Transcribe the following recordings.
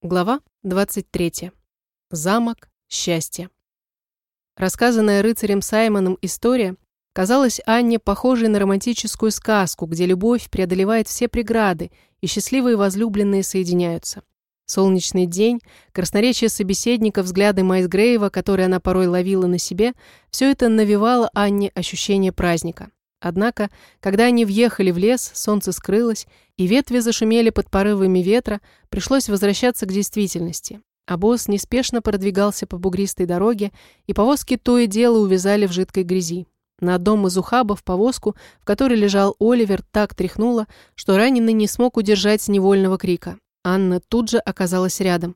Глава 23. Замок счастья. Рассказанная рыцарем Саймоном история казалась Анне похожей на романтическую сказку, где любовь преодолевает все преграды, и счастливые возлюбленные соединяются. Солнечный день, красноречие собеседника, взгляды Майс Грейва, которые она порой ловила на себе, все это навевало Анне ощущение праздника. Однако, когда они въехали в лес, солнце скрылось, и ветви зашумели под порывами ветра, пришлось возвращаться к действительности. А неспешно продвигался по бугристой дороге, и повозки то и дело увязали в жидкой грязи. На одном из ухабов повозку, в которой лежал Оливер, так тряхнуло, что раненый не смог удержать невольного крика. Анна тут же оказалась рядом.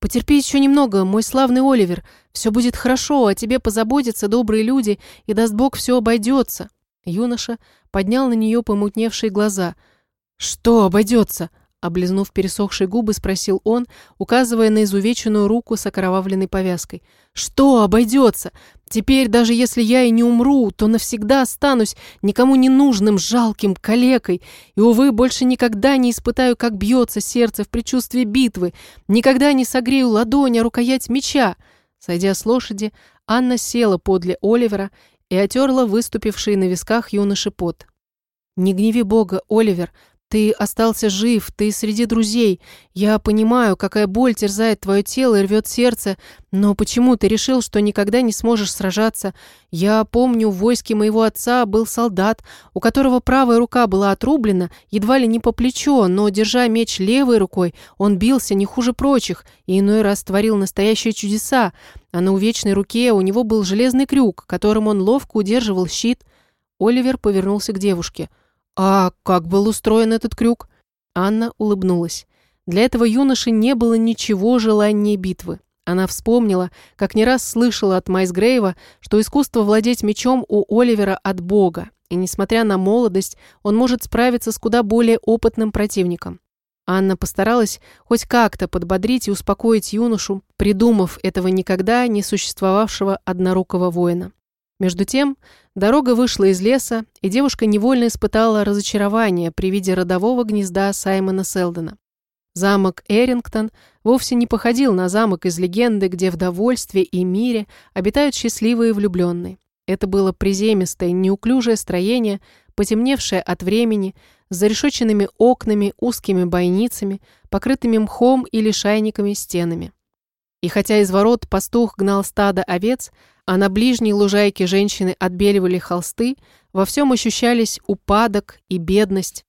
«Потерпи еще немного, мой славный Оливер. Все будет хорошо, о тебе позаботятся добрые люди, и даст Бог все обойдется». Юноша поднял на нее помутневшие глаза. «Что обойдется?» Облизнув пересохшие губы, спросил он, указывая на изувеченную руку с окровавленной повязкой. «Что обойдется? Теперь, даже если я и не умру, то навсегда останусь никому не нужным, жалким калекой, и, увы, больше никогда не испытаю, как бьется сердце в предчувствии битвы, никогда не согрею ладонь о рукоять меча». Сойдя с лошади, Анна села подле Оливера и отерла выступивший на висках юноши пот. «Не гневи Бога, Оливер, ты остался жив, ты среди друзей. Я понимаю, какая боль терзает твое тело и рвет сердце, но почему ты решил, что никогда не сможешь сражаться? Я помню, в войске моего отца был солдат, у которого правая рука была отрублена, едва ли не по плечо, но, держа меч левой рукой, он бился не хуже прочих и иной раз творил настоящие чудеса, а на увечной руке у него был железный крюк, которым он ловко удерживал щит. Оливер повернулся к девушке – «А как был устроен этот крюк?» Анна улыбнулась. Для этого юноши не было ничего желания битвы. Она вспомнила, как не раз слышала от Майсгрейва, что искусство владеть мечом у Оливера от Бога, и, несмотря на молодость, он может справиться с куда более опытным противником. Анна постаралась хоть как-то подбодрить и успокоить юношу, придумав этого никогда не существовавшего однорукого воина. Между тем, дорога вышла из леса, и девушка невольно испытала разочарование при виде родового гнезда Саймона Селдона. Замок Эрингтон вовсе не походил на замок из легенды, где в довольстве и мире обитают счастливые влюбленные. Это было приземистое, неуклюжее строение, потемневшее от времени, с зарешоченными окнами, узкими бойницами, покрытыми мхом или шайниками стенами. И хотя из ворот пастух гнал стадо овец, а на ближней лужайке женщины отбеливали холсты, во всем ощущались упадок и бедность.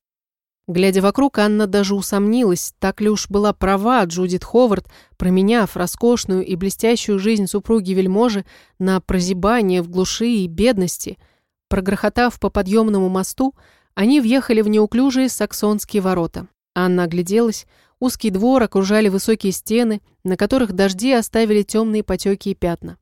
Глядя вокруг, Анна даже усомнилась, так ли уж была права Джудит Ховард, променяв роскошную и блестящую жизнь супруги вельможи на прозябание в глуши и бедности. Прогрохотав по подъемному мосту, они въехали в неуклюжие саксонские ворота. Анна огляделась, Узкий двор окружали высокие стены, на которых дожди оставили темные потеки и пятна.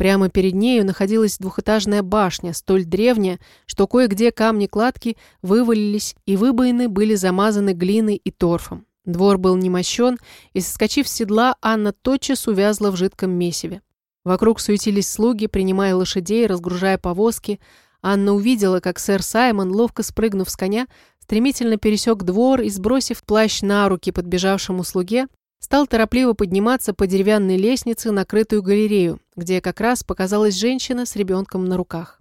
Прямо перед нею находилась двухэтажная башня, столь древняя, что кое-где камни кладки вывалились, и выбоины были замазаны глиной и торфом. Двор был немощен, и, соскочив с седла, Анна тотчас увязла в жидком месиве. Вокруг суетились слуги, принимая лошадей, разгружая повозки. Анна увидела, как сэр Саймон, ловко спрыгнув с коня, стремительно пересек двор и, сбросив плащ на руки подбежавшему слуге, стал торопливо подниматься по деревянной лестнице на крытую галерею, где как раз показалась женщина с ребенком на руках.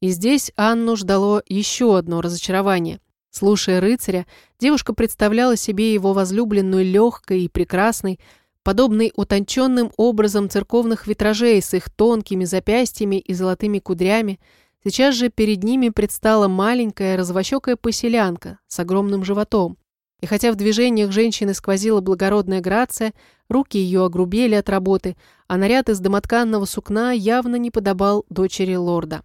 И здесь Анну ждало еще одно разочарование. Слушая рыцаря, девушка представляла себе его возлюбленную легкой и прекрасной, подобной утонченным образом церковных витражей с их тонкими запястьями и золотыми кудрями, Сейчас же перед ними предстала маленькая развощекая поселянка с огромным животом. И хотя в движениях женщины сквозила благородная грация, руки ее огрубели от работы, а наряд из домотканного сукна явно не подобал дочери лорда.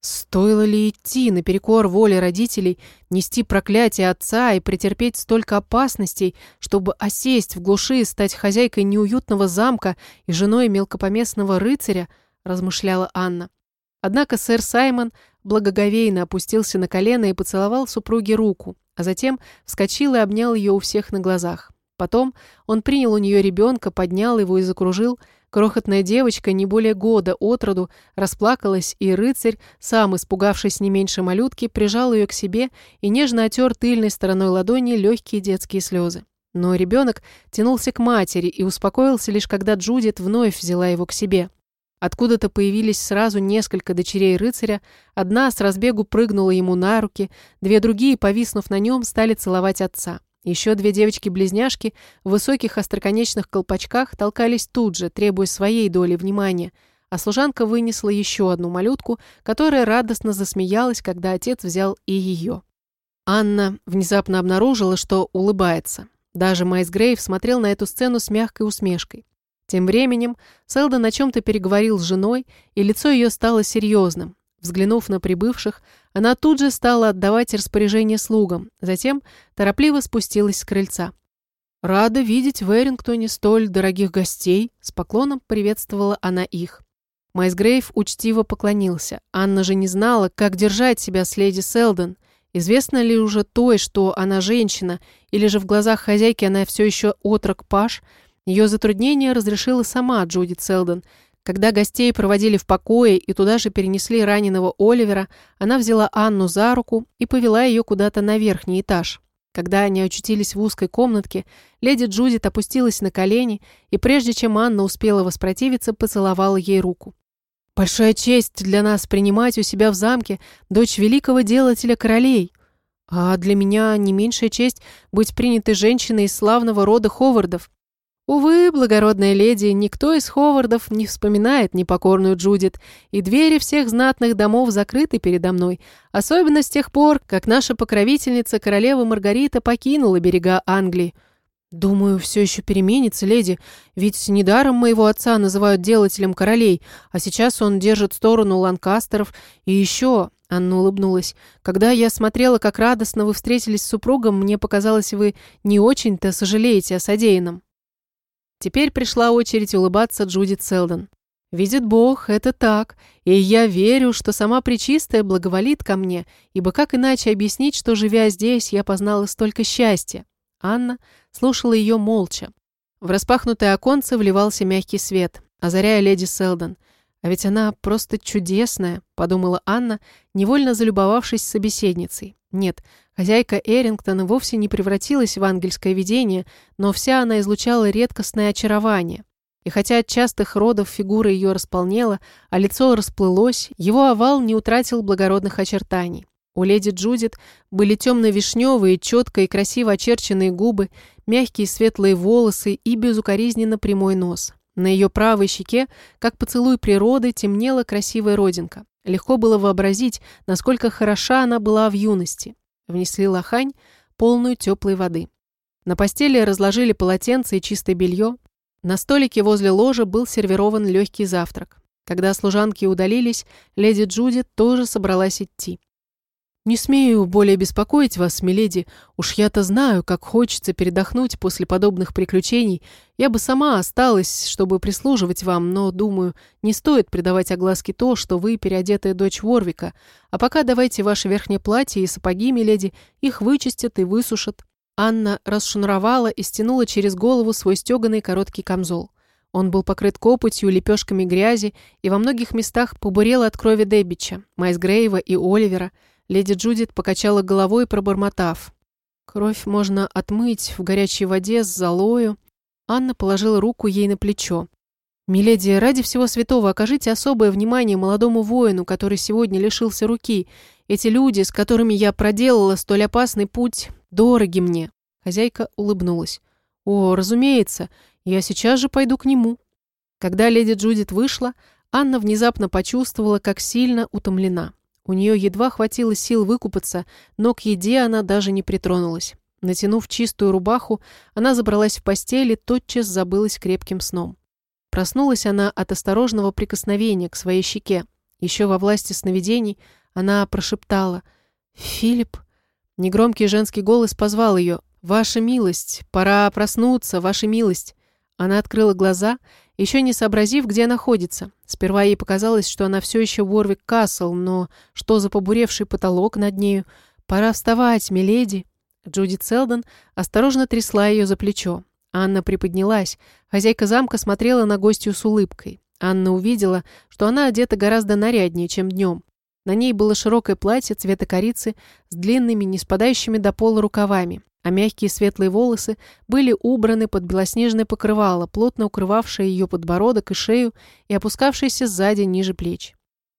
Стоило ли идти наперекор воле родителей, нести проклятие отца и претерпеть столько опасностей, чтобы осесть в глуши, стать хозяйкой неуютного замка и женой мелкопоместного рыцаря, размышляла Анна. Однако сэр Саймон благоговейно опустился на колено и поцеловал супруге руку, а затем вскочил и обнял ее у всех на глазах. Потом он принял у нее ребенка, поднял его и закружил. Крохотная девочка, не более года от роду, расплакалась, и рыцарь, сам испугавшись не меньше малютки, прижал ее к себе и нежно отер тыльной стороной ладони легкие детские слезы. Но ребенок тянулся к матери и успокоился лишь когда Джудит вновь взяла его к себе. Откуда-то появились сразу несколько дочерей рыцаря, одна с разбегу прыгнула ему на руки, две другие, повиснув на нем, стали целовать отца. Еще две девочки-близняшки в высоких остроконечных колпачках толкались тут же, требуя своей доли внимания, а служанка вынесла еще одну малютку, которая радостно засмеялась, когда отец взял и ее. Анна внезапно обнаружила, что улыбается. Даже Майсгрейв смотрел на эту сцену с мягкой усмешкой. Тем временем Селдон о чем-то переговорил с женой, и лицо ее стало серьезным. Взглянув на прибывших, она тут же стала отдавать распоряжение слугам, затем торопливо спустилась с крыльца. «Рада видеть в Эрингтоне столь дорогих гостей», — с поклоном приветствовала она их. Майсгрейв учтиво поклонился. Анна же не знала, как держать себя с леди Селдон. Известно ли уже той, что она женщина, или же в глазах хозяйки она все еще отрок Паш — ее затруднение разрешила сама Джудит Селдон. Когда гостей проводили в покое и туда же перенесли раненого Оливера, она взяла Анну за руку и повела ее куда-то на верхний этаж. Когда они очутились в узкой комнатке, леди Джудит опустилась на колени и, прежде чем Анна успела воспротивиться, поцеловала ей руку. «Большая честь для нас принимать у себя в замке дочь великого делателя королей», а для меня не меньшая честь быть принятой женщиной из славного рода Ховардов. Увы, благородная леди, никто из Ховардов не вспоминает непокорную Джудит, и двери всех знатных домов закрыты передо мной, особенно с тех пор, как наша покровительница королева Маргарита покинула берега Англии. Думаю, все еще переменится, леди, ведь недаром моего отца называют делателем королей, а сейчас он держит сторону ланкастеров, и еще... Анна улыбнулась. «Когда я смотрела, как радостно вы встретились с супругом, мне показалось, вы не очень-то сожалеете о содеянном». Теперь пришла очередь улыбаться Джудит Селдон. «Видит Бог, это так, и я верю, что сама Пречистая благоволит ко мне, ибо как иначе объяснить, что, живя здесь, я познала столько счастья?» Анна слушала ее молча. В распахнутое оконце вливался мягкий свет, озаряя леди Селдон. «А ведь она просто чудесная», — подумала Анна, невольно залюбовавшись собеседницей. Нет, хозяйка Эрингтона вовсе не превратилась в ангельское видение, но вся она излучала редкостное очарование. И хотя от частых родов фигура ее располнела, а лицо расплылось, его овал не утратил благородных очертаний. У леди Джудит были темно-вишневые, четко и красиво очерченные губы, мягкие светлые волосы и безукоризненно прямой нос. На ее правой щеке, как поцелуй природы, темнела красивая родинка. Легко было вообразить, насколько хороша она была в юности. Внесли лохань, полную теплой воды. На постели разложили полотенце и чистое белье. На столике возле ложа был сервирован легкий завтрак. Когда служанки удалились, леди Джудит тоже собралась идти. «Не смею более беспокоить вас, миледи. Уж я-то знаю, как хочется передохнуть после подобных приключений. Я бы сама осталась, чтобы прислуживать вам, но, думаю, не стоит придавать огласке то, что вы переодетая дочь Ворвика. А пока давайте ваше верхнее платье и сапоги, миледи, их вычистят и высушат». Анна расшнуровала и стянула через голову свой стеганый короткий камзол. Он был покрыт копотью, лепешками грязи и во многих местах побурел от крови Дебича, Майсгрейва и Оливера – Леди Джудит покачала головой, пробормотав. «Кровь можно отмыть в горячей воде с золою». Анна положила руку ей на плечо. «Миледи, ради всего святого окажите особое внимание молодому воину, который сегодня лишился руки. Эти люди, с которыми я проделала столь опасный путь, дороги мне». Хозяйка улыбнулась. «О, разумеется, я сейчас же пойду к нему». Когда леди Джудит вышла, Анна внезапно почувствовала, как сильно утомлена. У нее едва хватило сил выкупаться, но к еде она даже не притронулась. Натянув чистую рубаху, она забралась в постель и тотчас забылась крепким сном. Проснулась она от осторожного прикосновения к своей щеке. Еще во власти сновидений она прошептала «Филипп». Негромкий женский голос позвал ее «Ваша милость! Пора проснуться, ваша милость!» Она открыла глаза еще не сообразив, где находится. Сперва ей показалось, что она все еще в Уорвик Касл, но что за побуревший потолок над нею? «Пора вставать, миледи!» Джудит Селдон осторожно трясла ее за плечо. Анна приподнялась. Хозяйка замка смотрела на гостью с улыбкой. Анна увидела, что она одета гораздо наряднее, чем днем. На ней было широкое платье цвета корицы с длинными, не спадающими до пола рукавами, а мягкие светлые волосы были убраны под белоснежное покрывало, плотно укрывавшее ее подбородок и шею и опускавшееся сзади ниже плеч.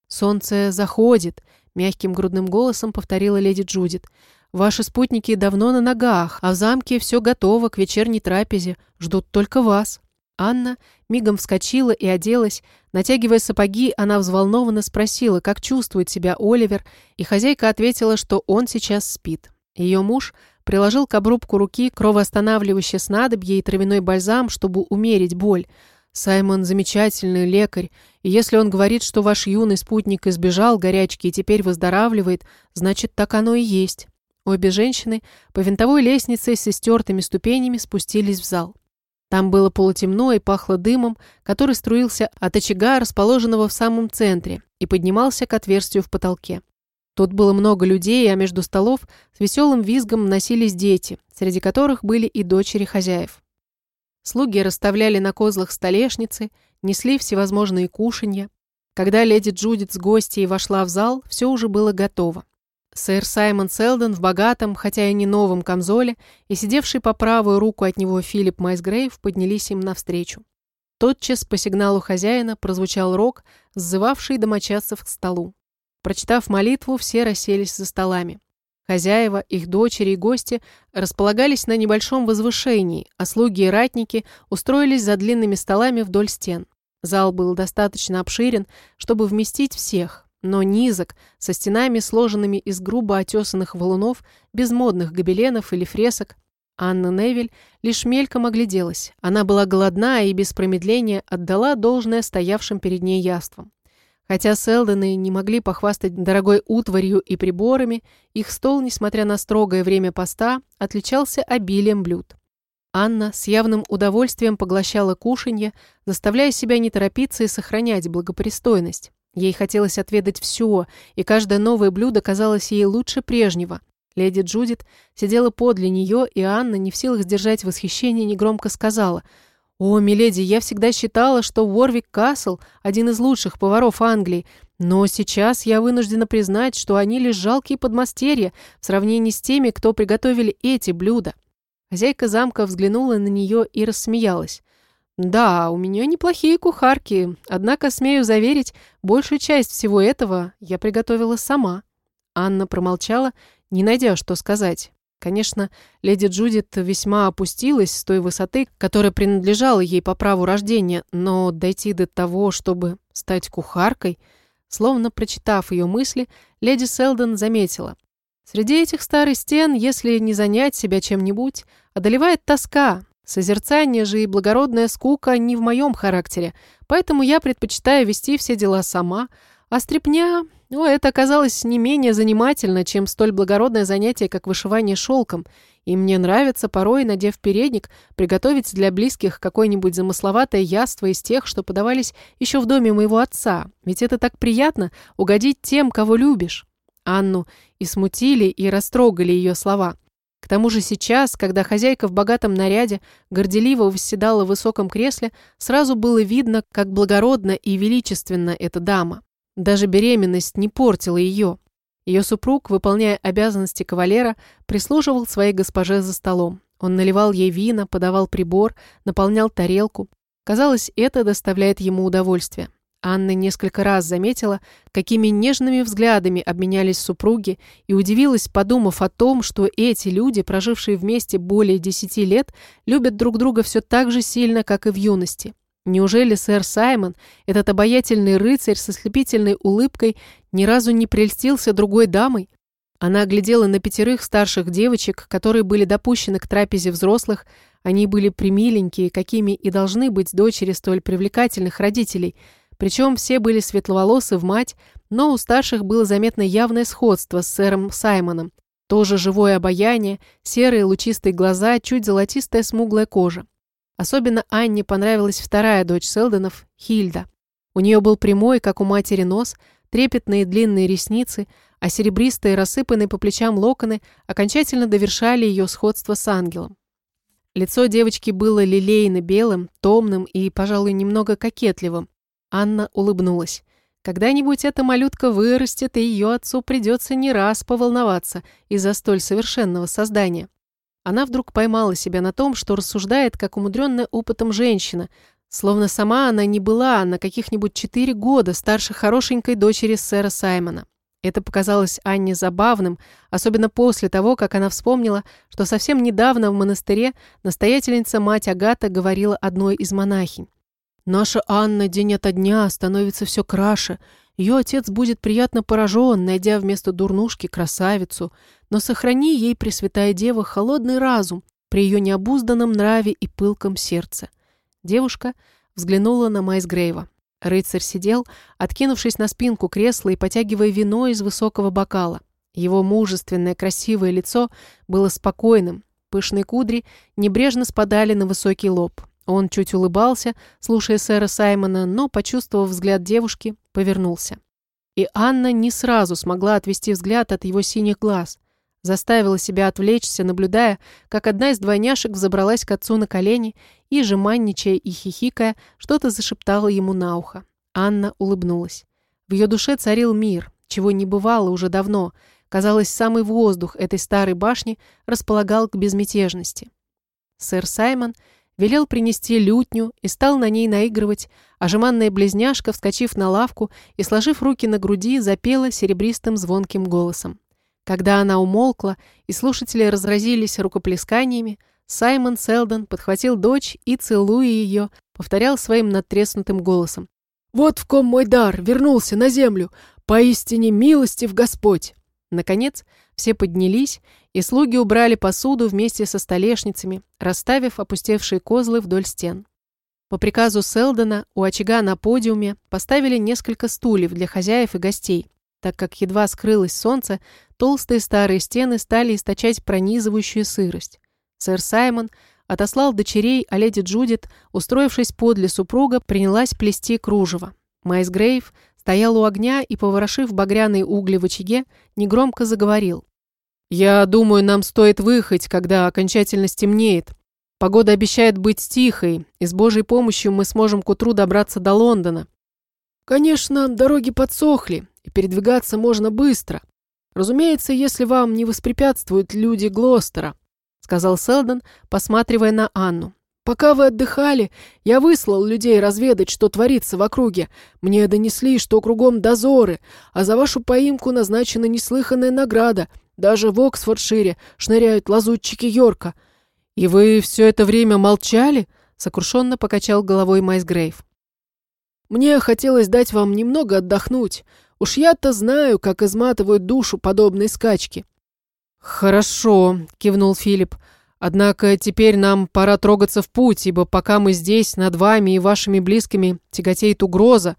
«Солнце заходит», — мягким грудным голосом повторила леди Джудит. «Ваши спутники давно на ногах, а в замке все готово к вечерней трапезе, ждут только вас». Анна мигом вскочила и оделась. Натягивая сапоги, она взволнованно спросила, как чувствует себя Оливер, и хозяйка ответила, что он сейчас спит. Ее муж приложил к обрубку руки кровоостанавливающее снадобье и травяной бальзам, чтобы умерить боль. «Саймон замечательный лекарь, и если он говорит, что ваш юный спутник избежал горячки и теперь выздоравливает, значит, так оно и есть». Обе женщины по винтовой лестнице с истертыми ступенями спустились в зал. Там было полутемно и пахло дымом, который струился от очага, расположенного в самом центре, и поднимался к отверстию в потолке. Тут было много людей, а между столов с веселым визгом носились дети, среди которых были и дочери хозяев. Слуги расставляли на козлах столешницы, несли всевозможные кушанья. Когда леди Джудит с гостьей вошла в зал, все уже было готово. Сэр Саймон Селдон в богатом, хотя и не новом камзоле, и сидевший по правую руку от него Филипп Майсгрейв поднялись им навстречу. Тотчас по сигналу хозяина прозвучал рог, сзывавший домочадцев к столу. Прочитав молитву, все расселись за столами. Хозяева, их дочери и гости располагались на небольшом возвышении, а слуги и ратники устроились за длинными столами вдоль стен. Зал был достаточно обширен, чтобы вместить всех, но низок, со стенами, сложенными из грубо отесанных валунов, без модных гобеленов или фресок. Анна Невель лишь мельком огляделась. Она была голодна и без промедления отдала должное стоявшим перед ней яствам. Хотя Селдены не могли похвастать дорогой утварью и приборами, их стол, несмотря на строгое время поста, отличался обилием блюд. Анна с явным удовольствием поглощала кушанье, заставляя себя не торопиться и сохранять благопристойность. Ей хотелось отведать все, и каждое новое блюдо казалось ей лучше прежнего. Леди Джудит сидела подле нее, и Анна, не в силах сдержать восхищение, негромко сказала «О, миледи, я всегда считала, что Уорвик Касл – один из лучших поваров Англии, но сейчас я вынуждена признать, что они лишь жалкие подмастерья в сравнении с теми, кто приготовили эти блюда». Хозяйка замка взглянула на нее и рассмеялась. «Да, у меня неплохие кухарки, однако, смею заверить, большую часть всего этого я приготовила сама». Анна промолчала, не найдя, что сказать. Конечно, леди Джудит весьма опустилась с той высоты, которая принадлежала ей по праву рождения, но дойти до того, чтобы стать кухаркой, словно прочитав ее мысли, леди Селдон заметила. Среди этих старых стен, если не занять себя чем-нибудь, одолевает тоска, Созерцание же и благородная скука не в моем характере, поэтому я предпочитаю вести все дела сама, а стряпня, ну, это оказалось не менее занимательно, чем столь благородное занятие, как вышивание шелком, и мне нравится порой, надев передник, приготовить для близких какое-нибудь замысловатое яство из тех, что подавались еще в доме моего отца, ведь это так приятно угодить тем, кого любишь. Анну и смутили, и растрогали ее слова. К тому же сейчас, когда хозяйка в богатом наряде горделиво восседала в высоком кресле, сразу было видно, как благородно и величественно эта дама. Даже беременность не портила ее. Ее супруг, выполняя обязанности кавалера, прислуживал своей госпоже за столом. Он наливал ей вина, подавал прибор, наполнял тарелку. Казалось, это доставляет ему удовольствие. Анна несколько раз заметила, какими нежными взглядами обменялись супруги, и удивилась, подумав о том, что эти люди, прожившие вместе более десяти лет, любят друг друга все так же сильно, как и в юности. Неужели сэр Саймон, этот обаятельный рыцарь со слепительной улыбкой, ни разу не прельстился другой дамой? Она глядела на пятерых старших девочек, которые были допущены к трапезе взрослых. Они были примиленькие, какими и должны быть дочери столь привлекательных родителей – причем все были светловолосы в мать, но у старших было заметно явное сходство с сэром Саймоном. Тоже живое обаяние, серые лучистые глаза, чуть золотистая смуглая кожа. Особенно Анне понравилась вторая дочь Селдонов, Хильда. У нее был прямой, как у матери, нос, трепетные длинные ресницы, а серебристые, рассыпанные по плечам локоны окончательно довершали ее сходство с ангелом. Лицо девочки было лилейно-белым, томным и, пожалуй, немного кокетливым, Анна улыбнулась. Когда-нибудь эта малютка вырастет, и ее отцу придется не раз поволноваться из-за столь совершенного создания. Она вдруг поймала себя на том, что рассуждает, как умудренная опытом женщина, словно сама она не была на каких-нибудь четыре года старше хорошенькой дочери сэра Саймона. Это показалось Анне забавным, особенно после того, как она вспомнила, что совсем недавно в монастыре настоятельница мать Агата говорила одной из монахинь. «Наша Анна день ото дня становится все краше. Ее отец будет приятно поражен, найдя вместо дурнушки красавицу. Но сохрани ей, Пресвятая Дева, холодный разум при ее необузданном нраве и пылком сердце». Девушка взглянула на Майсгрейва. Рыцарь сидел, откинувшись на спинку кресла и потягивая вино из высокого бокала. Его мужественное красивое лицо было спокойным, пышные кудри небрежно спадали на высокий лоб. Он чуть улыбался, слушая сэра Саймона, но, почувствовав взгляд девушки, повернулся. И Анна не сразу смогла отвести взгляд от его синих глаз. Заставила себя отвлечься, наблюдая, как одна из двойняшек взобралась к отцу на колени и, жеманничая и хихикая, что-то зашептала ему на ухо. Анна улыбнулась. В ее душе царил мир, чего не бывало уже давно. Казалось, самый воздух этой старой башни располагал к безмятежности. Сэр Саймон велел принести лютню и стал на ней наигрывать, а жеманная близняшка, вскочив на лавку и сложив руки на груди, запела серебристым звонким голосом. Когда она умолкла, и слушатели разразились рукоплесканиями, Саймон Селдон подхватил дочь и, целуя ее, повторял своим надтреснутым голосом. «Вот в ком мой дар, вернулся на землю, поистине милостив Господь!» Наконец, все поднялись, и слуги убрали посуду вместе со столешницами, расставив опустевшие козлы вдоль стен. По приказу Селдона у очага на подиуме поставили несколько стульев для хозяев и гостей, так как едва скрылось солнце, толстые старые стены стали источать пронизывающую сырость. Сэр Саймон отослал дочерей, а леди Джудит, устроившись подле супруга, принялась плести кружево. Майс Грейв стоял у огня и, поворошив багряные угли в очаге, негромко заговорил. «Я думаю, нам стоит выехать, когда окончательно стемнеет. Погода обещает быть тихой, и с Божьей помощью мы сможем к утру добраться до Лондона. Конечно, дороги подсохли, и передвигаться можно быстро. Разумеется, если вам не воспрепятствуют люди Глостера», сказал Селдон, посматривая на Анну. «Пока вы отдыхали, я выслал людей разведать, что творится в округе. Мне донесли, что кругом дозоры, а за вашу поимку назначена неслыханная награда. Даже в Оксфордшире шныряют лазутчики Йорка». «И вы все это время молчали?» сокрушенно покачал головой Майсгрейв. Мне хотелось дать вам немного отдохнуть. Уж я-то знаю, как изматывают душу подобные скачки». «Хорошо», — кивнул Филипп. «Однако теперь нам пора трогаться в путь, ибо пока мы здесь, над вами и вашими близкими, тяготеет угроза.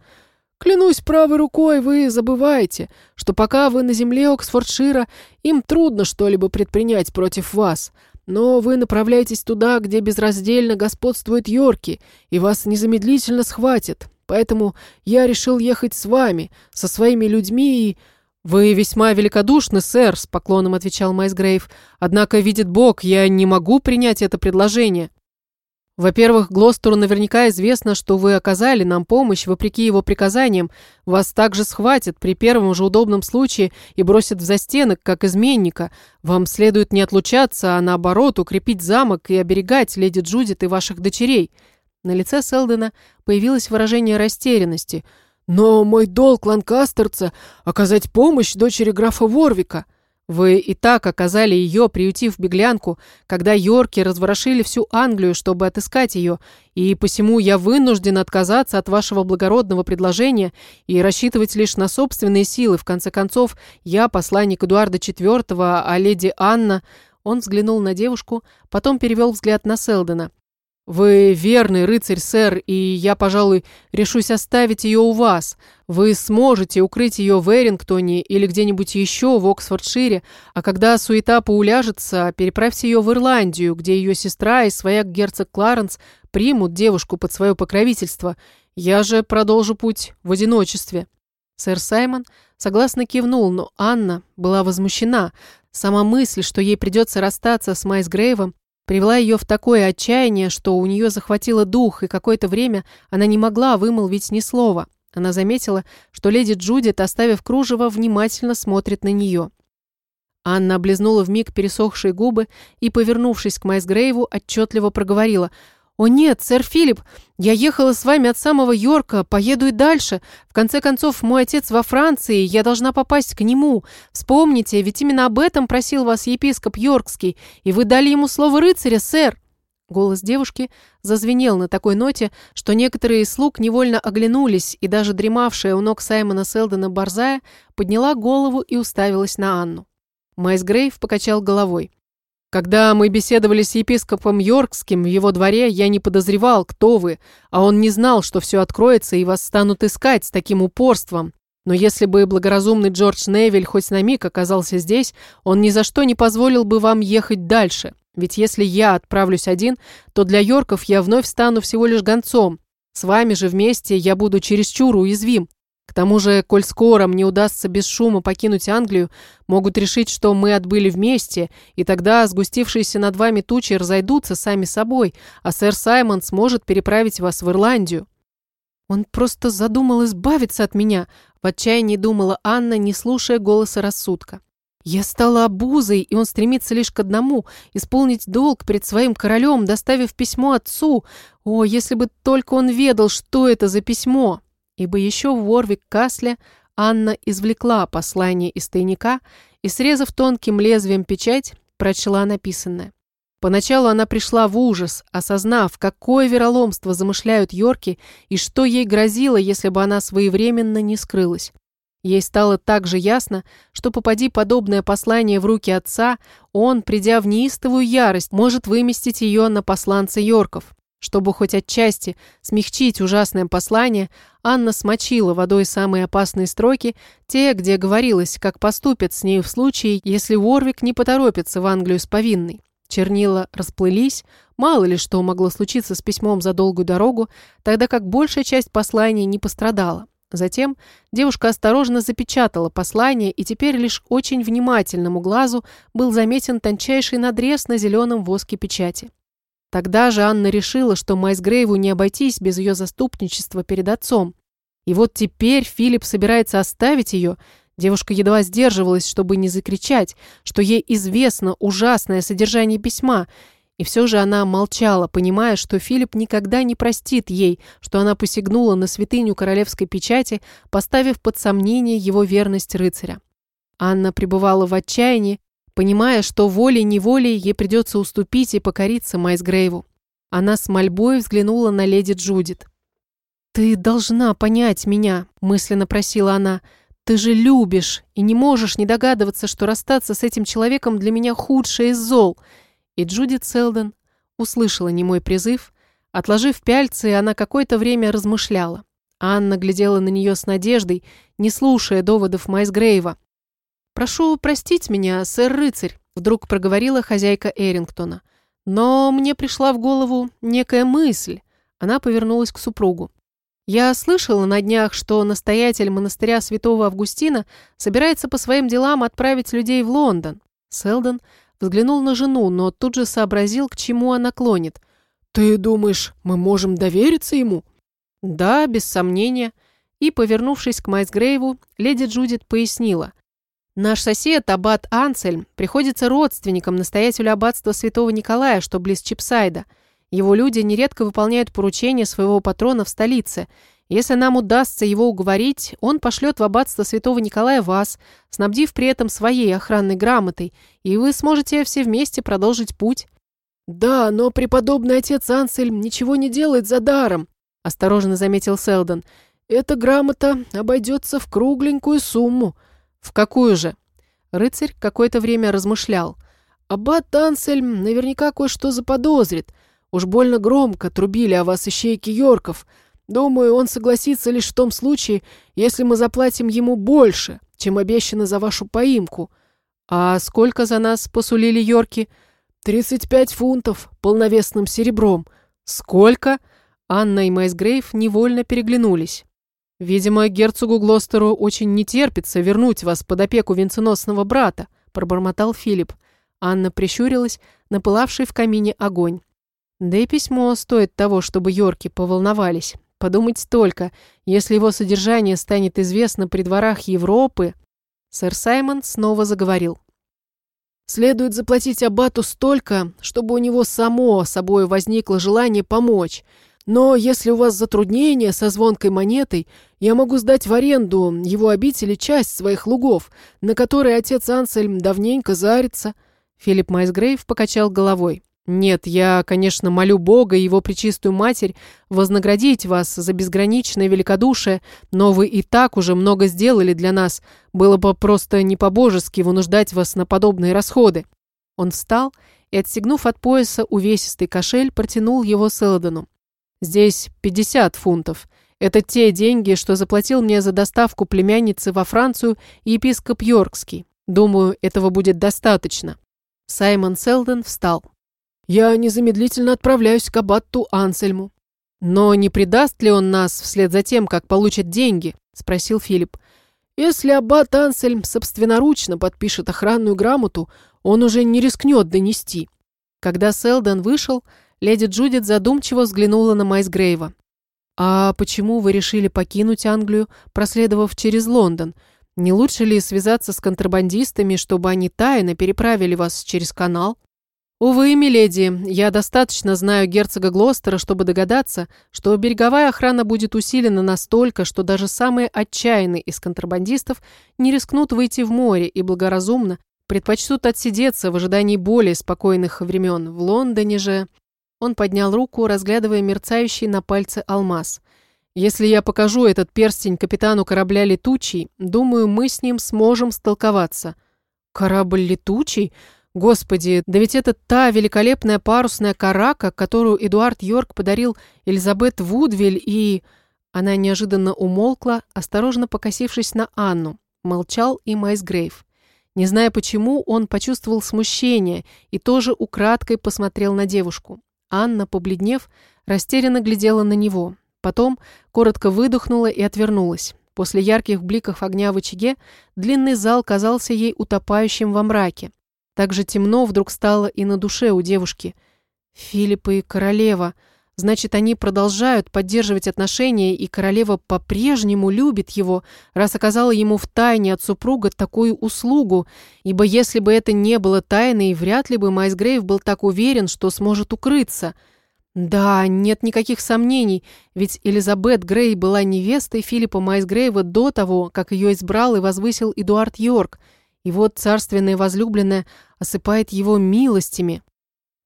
Клянусь правой рукой, вы забываете, что пока вы на земле Оксфордшира, им трудно что-либо предпринять против вас». Но вы направляетесь туда, где безраздельно господствуют Йорки, и вас незамедлительно схватят. Поэтому я решил ехать с вами, со своими людьми и...» «Вы весьма великодушны, сэр», — с поклоном отвечал Майсгрейв. «Однако, видит Бог, я не могу принять это предложение. Во-первых, Глостеру наверняка известно, что вы оказали нам помощь, вопреки его приказаниям. Вас также схватят при первом же удобном случае и бросят в застенок, как изменника. Вам следует не отлучаться, а наоборот укрепить замок и оберегать леди Джудит и ваших дочерей». На лице Селдена появилось выражение растерянности. «Но мой долг ланкастерца — оказать помощь дочери графа Ворвика». «Вы и так оказали ее, приютив беглянку, когда Йорки разворошили всю Англию, чтобы отыскать ее, и посему я вынужден отказаться от вашего благородного предложения и рассчитывать лишь на собственные силы. В конце концов, я посланник Эдуарда IV, а леди Анна...» Он взглянул на девушку, потом перевел взгляд на Селдена. «Вы верный рыцарь, сэр, и я, пожалуй, решусь оставить ее у вас. Вы сможете укрыть ее в Эрингтоне или где-нибудь еще в Оксфордшире, а когда суета поуляжется, переправьте ее в Ирландию, где ее сестра и свояк герцог Кларенс примут девушку под свое покровительство. Я же продолжу путь в одиночестве». Сэр Саймон согласно кивнул, но Анна была возмущена. Сама мысль, что ей придется расстаться с Майс Грейвом, Привела ее в такое отчаяние, что у нее захватило дух, и какое-то время она не могла вымолвить ни слова. Она заметила, что леди Джудит, оставив кружево, внимательно смотрит на нее. Анна облизнула вмиг пересохшие губы и, повернувшись к Майсгрейву, отчетливо проговорила – «О нет, сэр Филипп, я ехала с вами от самого Йорка, поеду и дальше. В конце концов, мой отец во Франции, я должна попасть к нему. Вспомните, ведь именно об этом просил вас епископ Йоркский, и вы дали ему слово рыцаря, сэр». Голос девушки зазвенел на такой ноте, что некоторые из слуг невольно оглянулись, и даже дремавшая у ног Саймона Селдона Борзая подняла голову и уставилась на Анну. Майс Грейв покачал головой. Когда мы беседовали с епископом Йоркским в его дворе, я не подозревал, кто вы, а он не знал, что все откроется и вас станут искать с таким упорством. Но если бы благоразумный Джордж Невиль хоть на миг оказался здесь, он ни за что не позволил бы вам ехать дальше. Ведь если я отправлюсь один, то для Йорков я вновь стану всего лишь гонцом. С вами же вместе я буду чересчур уязвим. К тому же, коль скоро мне удастся без шума покинуть Англию, могут решить, что мы отбыли вместе, и тогда сгустившиеся над вами тучи разойдутся сами собой, а сэр Саймон сможет переправить вас в Ирландию. Он просто задумал избавиться от меня, в отчаянии думала Анна, не слушая голоса рассудка. Я стала обузой, и он стремится лишь к одному – исполнить долг перед своим королем, доставив письмо отцу. О, если бы только он ведал, что это за письмо! Ибо еще в Ворвик-Касле Анна извлекла послание из тайника и, срезав тонким лезвием печать, прочла написанное. Поначалу она пришла в ужас, осознав, какое вероломство замышляют Йорки и что ей грозило, если бы она своевременно не скрылась. Ей стало также ясно, что попади подобное послание в руки отца, он, придя в неистовую ярость, может выместить ее на посланца Йорков. Чтобы хоть отчасти смягчить ужасное послание, Анна смочила водой самые опасные строки, те, где говорилось, как поступят с ней в случае, если Уорвик не поторопится в Англию с повинной. Чернила расплылись, мало ли что могло случиться с письмом за долгую дорогу, тогда как большая часть послания не пострадала. Затем девушка осторожно запечатала послание, и теперь лишь очень внимательному глазу был заметен тончайший надрез на зеленом воске печати. Тогда же Анна решила, что Майсгрейву не обойтись без ее заступничества перед отцом. И вот теперь Филипп собирается оставить ее. Девушка едва сдерживалась, чтобы не закричать, что ей известно ужасное содержание письма. И все же она молчала, понимая, что Филипп никогда не простит ей, что она посягнула на святыню королевской печати, поставив под сомнение его верность рыцаря. Анна пребывала в отчаянии, понимая, что волей-неволей ей придется уступить и покориться Майсгрейву. Она с мольбой взглянула на леди Джудит. «Ты должна понять меня», – мысленно просила она. «Ты же любишь и не можешь не догадываться, что расстаться с этим человеком для меня худшее из зол». И Джудит Селдон услышала немой призыв. Отложив пяльцы, она какое-то время размышляла. Анна глядела на нее с надеждой, не слушая доводов Майсгрейва. «Прошу простить меня, сэр-рыцарь», — вдруг проговорила хозяйка Эрингтона. «Но мне пришла в голову некая мысль». Она повернулась к супругу. «Я слышала на днях, что настоятель монастыря святого Августина собирается по своим делам отправить людей в Лондон». Селдон взглянул на жену, но тут же сообразил, к чему она клонит. «Ты думаешь, мы можем довериться ему?» «Да, без сомнения». И, повернувшись к Майсгрейву, леди Джудит пояснила. Наш сосед, аббат Ансельм, приходится родственником настоятелю аббатства святого Николая, что близ Чипсайда. Его люди нередко выполняют поручения своего патрона в столице. Если нам удастся его уговорить, он пошлет в аббатство святого Николая вас, снабдив при этом своей охранной грамотой, и вы сможете все вместе продолжить путь. «Да, но преподобный отец Ансельм ничего не делает за даром», – осторожно заметил Селдон. «Эта грамота обойдется в кругленькую сумму». «В какую же?» Рыцарь какое-то время размышлял. «Аббат Ансельм наверняка кое-что заподозрит. Уж больно громко трубили о вас ищейки Йорков. Думаю, он согласится лишь в том случае, если мы заплатим ему больше, чем обещано за вашу поимку. А сколько за нас посулили Йорки?» «Тридцать пять фунтов полновесным серебром». «Сколько?» Анна и Майсгрейв невольно переглянулись. «Видимо, герцогу Глостеру очень не терпится вернуть вас под опеку венценосного брата», пробормотал Филипп. Анна прищурилась на пылавший в камине огонь. «Да и письмо стоит того, чтобы Йорки поволновались», Подумать только, если его содержание станет известно при дворах Европы... Сэр Саймон снова заговорил. Следует заплатить аббату столько, чтобы у него само собой возникло желание помочь. Но если у вас затруднения со звонкой монетой, я могу сдать в аренду его обители часть своих лугов, на которые отец Ансельм давненько зарится». Филипп Майсгрейв покачал головой. «Нет, я, конечно, молю Бога и его пречистую матерь вознаградить вас за безграничное великодушие, но вы и так уже много сделали для нас. Было бы просто не по-божески вынуждать вас на подобные расходы». Он встал и, отстегнув от пояса увесистый кошель, протянул его Селдону. «Здесь 50 фунтов. Это те деньги, что заплатил мне за доставку племянницы во Францию епископ Йоркский. Думаю, этого будет достаточно». Саймон Селдон встал. Я незамедлительно отправляюсь к аббатту Ансельму. Но не предаст ли он нас вслед за тем, как получит деньги? Спросил Филипп. Если аббат Ансельм собственноручно подпишет охранную грамоту, он уже не рискнет донести. Когда Селдон вышел, леди Джудит задумчиво взглянула на Майсгрейва. «А почему вы решили покинуть Англию, проследовав через Лондон? Не лучше ли связаться с контрабандистами, чтобы они тайно переправили вас через канал?» «Увы, миледи, я достаточно знаю герцога Глостера, чтобы догадаться, что береговая охрана будет усилена настолько, что даже самые отчаянные из контрабандистов не рискнут выйти в море и благоразумно предпочтут отсидеться в ожидании более спокойных времен. В Лондоне же...» Он поднял руку, разглядывая мерцающий на пальце алмаз. «Если я покажу этот перстень капитану корабля «Летучий», думаю, мы с ним сможем столковаться». «Корабль летучий?» Господи, да ведь это та великолепная парусная карака, которую Эдуард Йорк подарил Элизабет Вудвиль и... Она неожиданно умолкла, осторожно покосившись на Анну. Молчал и Майс Грейв. Не зная почему, он почувствовал смущение и тоже украдкой посмотрел на девушку. Анна, побледнев, растерянно глядела на него. Потом коротко выдохнула и отвернулась. После ярких бликов огня в очаге длинный зал казался ей утопающим во мраке. Так же темно вдруг стало и на душе у девушки. Филипп и королева. Значит, они продолжают поддерживать отношения, и королева по-прежнему любит его, раз оказала ему в тайне от супруга такую услугу, ибо если бы это не было тайной, вряд ли бы Майсгрейв был так уверен, что сможет укрыться. Да, нет никаких сомнений, ведь Элизабет Грей была невестой Филиппа Майсгрейва до того, как ее избрал и возвысил Эдуард Йорк – и вот царственная возлюбленная осыпает его милостями.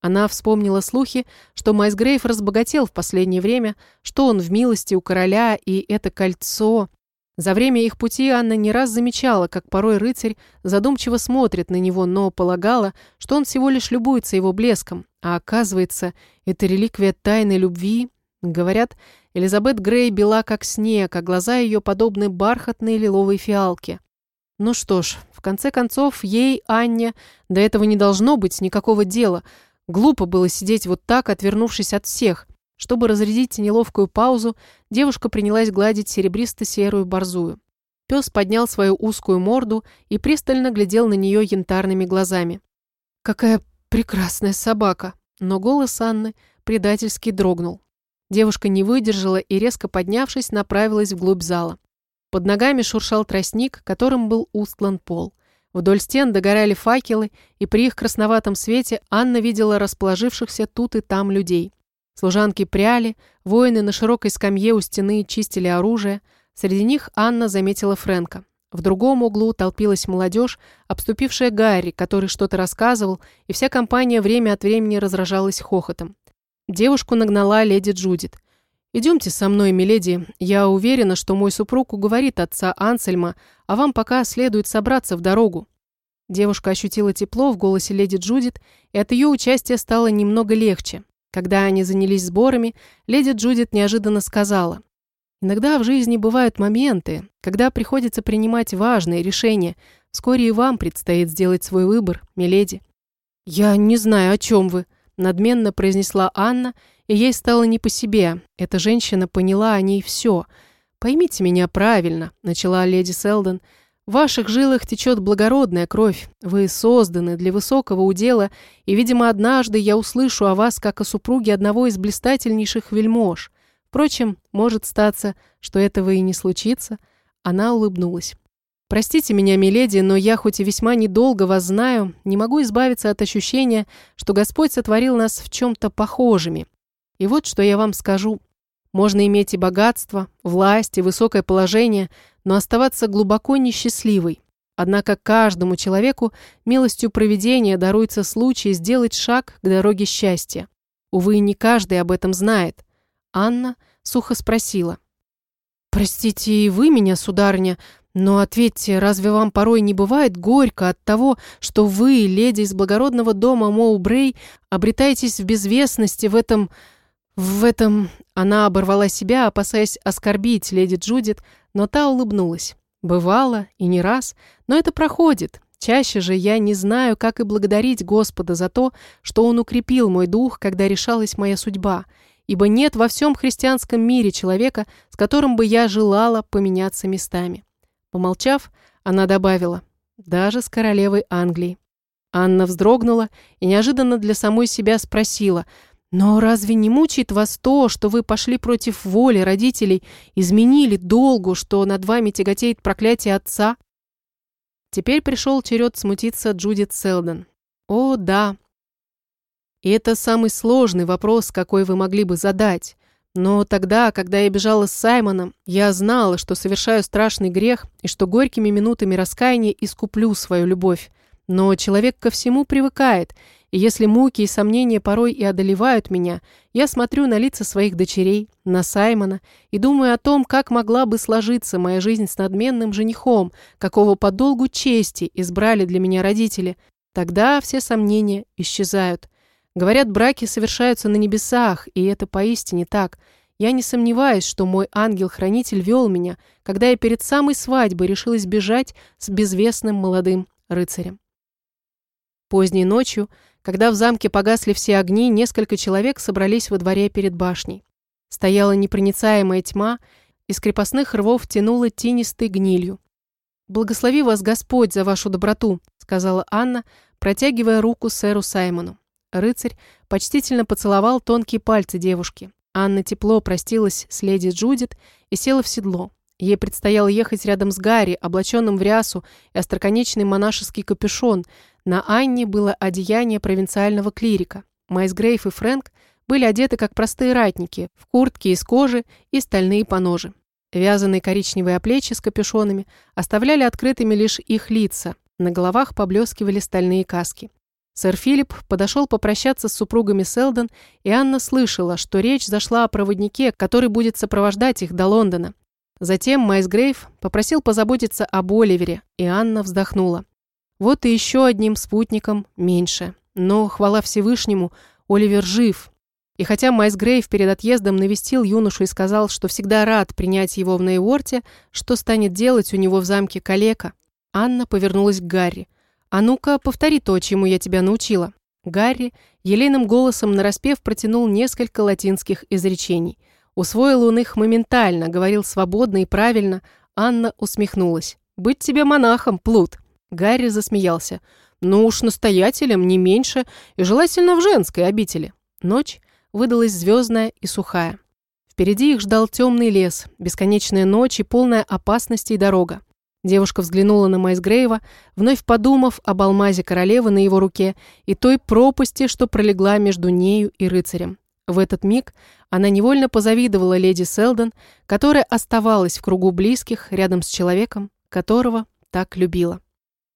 Она вспомнила слухи, что Майсгрейв разбогател в последнее время, что он в милости у короля, и это кольцо... За время их пути Анна не раз замечала, как порой рыцарь задумчиво смотрит на него, но полагала, что он всего лишь любуется его блеском, а оказывается, это реликвия тайной любви. Говорят, Элизабет Грей бела как снег, а глаза ее подобны бархатной лиловой фиалке. Ну что ж, в конце концов, ей, Анне, до этого не должно быть никакого дела. Глупо было сидеть вот так, отвернувшись от всех. Чтобы разрядить неловкую паузу, девушка принялась гладить серебристо-серую борзую. Пес поднял свою узкую морду и пристально глядел на нее янтарными глазами. «Какая прекрасная собака!» Но голос Анны предательски дрогнул. Девушка не выдержала и, резко поднявшись, направилась вглубь зала. Под ногами шуршал тростник, которым был устлан пол. Вдоль стен догорали факелы, и при их красноватом свете Анна видела расположившихся тут и там людей. Служанки пряли, воины на широкой скамье у стены чистили оружие. Среди них Анна заметила Фрэнка. В другом углу толпилась молодежь, обступившая Гарри, который что-то рассказывал, и вся компания время от времени разражалась хохотом. Девушку нагнала леди Джудит. «Идемте со мной, миледи. Я уверена, что мой супруг уговорит отца Ансельма, а вам пока следует собраться в дорогу». Девушка ощутила тепло в голосе леди Джудит, и от ее участия стало немного легче. Когда они занялись сборами, леди Джудит неожиданно сказала, «Иногда в жизни бывают моменты, когда приходится принимать важные решения. Вскоре и вам предстоит сделать свой выбор, миледи». «Я не знаю, о чем вы», – надменно произнесла Анна, – и ей стало не по себе. Эта женщина поняла о ней все. «Поймите меня правильно», — начала леди Селдон. «В ваших жилах течет благородная кровь. Вы созданы для высокого удела, и, видимо, однажды я услышу о вас как о супруге одного из блистательнейших вельмож. Впрочем, может статься, что этого и не случится. Она улыбнулась. «Простите меня, миледи, но я, хоть и весьма недолго вас знаю, не могу избавиться от ощущения, что Господь сотворил нас в чем-то похожими. И вот что я вам скажу. Можно иметь и богатство, власть, и высокое положение, но оставаться глубоко несчастливой. Однако каждому человеку милостью провидения даруется случай сделать шаг к дороге счастья. Увы, не каждый об этом знает. Анна сухо спросила. «Простите и вы меня, сударыня, но ответьте, разве вам порой не бывает горько от того, что вы, леди из благородного дома Моу-Брей, обретаетесь в безвестности в этом... в этом...» Она оборвала себя, опасаясь оскорбить леди Джудит, но та улыбнулась. «Бывало, и не раз, но это проходит. Чаще же я не знаю, как и благодарить Господа за то, что Он укрепил мой дух, когда решалась моя судьба, ибо нет во всем христианском мире человека, с которым бы я желала поменяться местами. Помолчав, она добавила, даже с королевой Англии. Анна вздрогнула и неожиданно для самой себя спросила, «Но разве не мучает вас то, что вы пошли против воли родителей, изменили долгу, что над вами тяготеет проклятие отца?» Теперь пришел черед смутиться Джудит Селдон. «О, да». И это самый сложный вопрос, какой вы могли бы задать. Но тогда, когда я бежала с Саймоном, я знала, что совершаю страшный грех и что горькими минутами раскаяния искуплю свою любовь. Но человек ко всему привыкает, и если муки и сомнения порой и одолевают меня, я смотрю на лица своих дочерей, на Саймона, и думаю о том, как могла бы сложиться моя жизнь с надменным женихом, какого по долгу чести избрали для меня родители. Тогда все сомнения исчезают. Говорят, браки совершаются на небесах, и это поистине так. Я не сомневаюсь, что мой ангел-хранитель вел меня, когда я перед самой свадьбой решилась бежать с безвестным молодым рыцарем. Поздней ночью, когда в замке погасли все огни, несколько человек собрались во дворе перед башней. Стояла непроницаемая тьма, из крепостных рвов тянуло тинистой гнилью. «Благослови вас Господь за вашу доброту», — сказала Анна, протягивая руку сэру Саймону. Рыцарь почтительно поцеловал тонкие пальцы девушки. Анна тепло простилась с леди Джудит и села в седло. Ей предстояло ехать рядом с Гарри, облаченным в рясу и остроконечный монашеский капюшон. На Анне было одеяние провинциального клирика. Майс Грейв и Фрэнк были одеты как простые ратники, в куртки из кожи и стальные поножи. Вязаные коричневые оплечи с капюшонами оставляли открытыми лишь их лица, на головах поблескивали стальные каски. Сэр Филипп подошел попрощаться с супругами Селдон, и Анна слышала, что речь зашла о проводнике, который будет сопровождать их до Лондона. Затем Майсгрейв попросил позаботиться об Оливере, и Анна вздохнула. Вот и еще одним спутником меньше. Но, хвала Всевышнему, Оливер жив. И хотя Майсгрейв перед отъездом навестил юношу и сказал, что всегда рад принять его в Нейворте, что станет делать у него в замке калека, Анна повернулась к Гарри – «А ну-ка, повтори то, чему я тебя научила». Гарри елейным голосом нараспев протянул несколько латинских изречений. Усвоил он их моментально, говорил свободно и правильно. Анна усмехнулась. «Быть тебе монахом, плут!» Гарри засмеялся. «Ну уж настоятелем, не меньше, и желательно в женской обители». Ночь выдалась звездная и сухая. Впереди их ждал темный лес, бесконечная ночь и полная опасностей дорога. Девушка взглянула на Майсгрейва, вновь подумав об алмазе королевы на его руке и той пропасти, что пролегла между нею и рыцарем. В этот миг она невольно позавидовала леди Селдон, которая оставалась в кругу близких рядом с человеком, которого так любила.